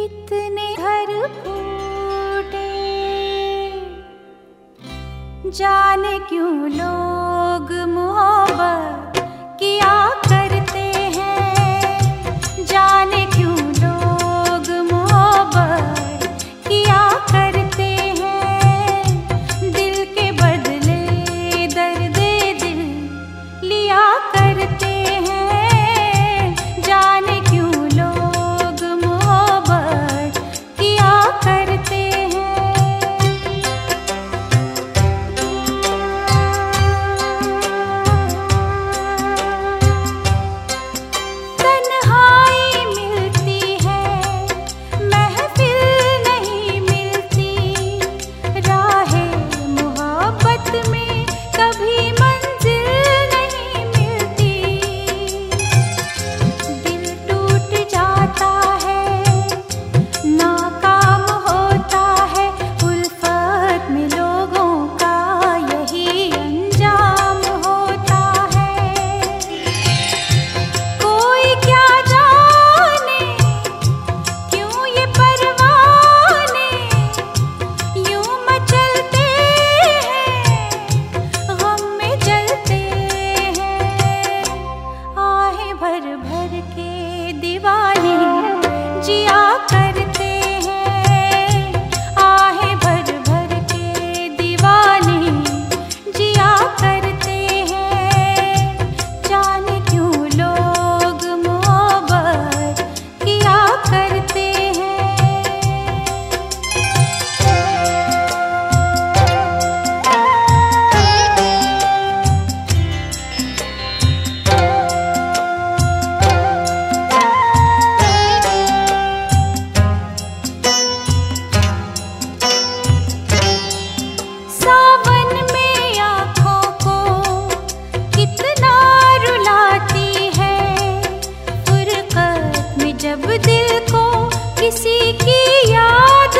कितने घर फूटे जाने क्यों लोग खुशियाँ दिल को किसी की याद